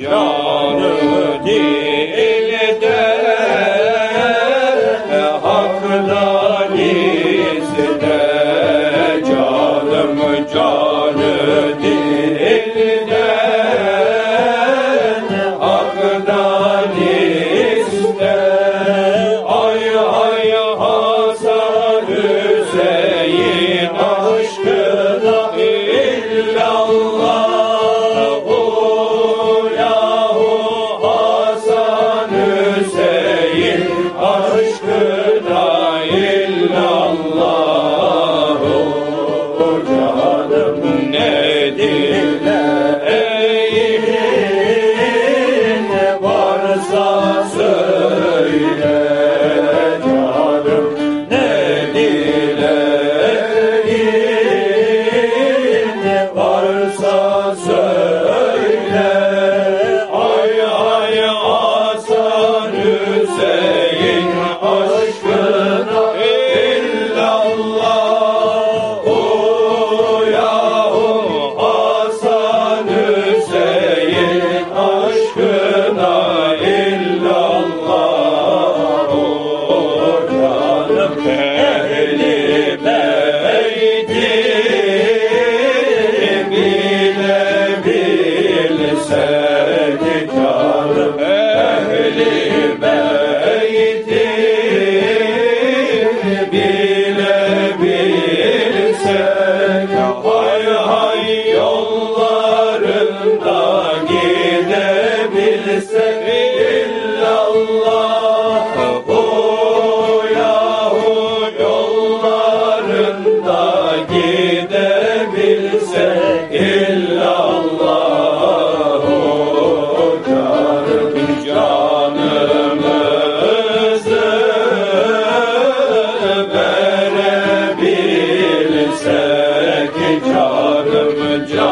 canı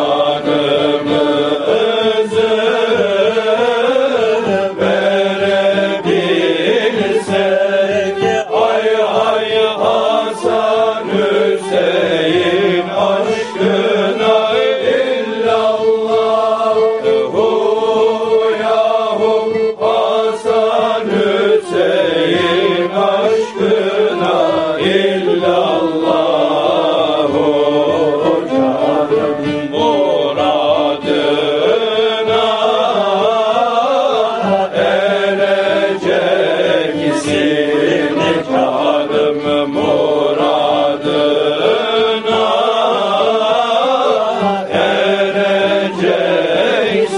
canımızı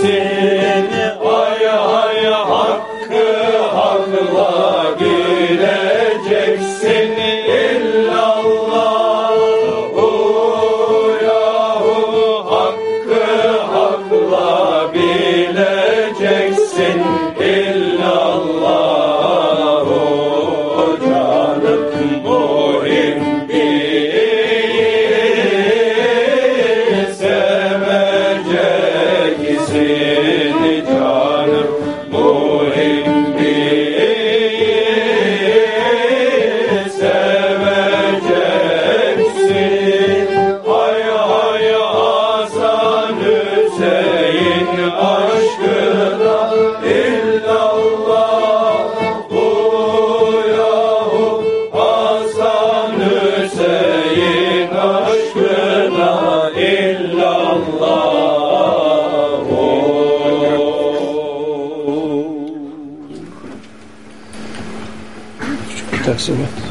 ereceksin seveceksin Çok.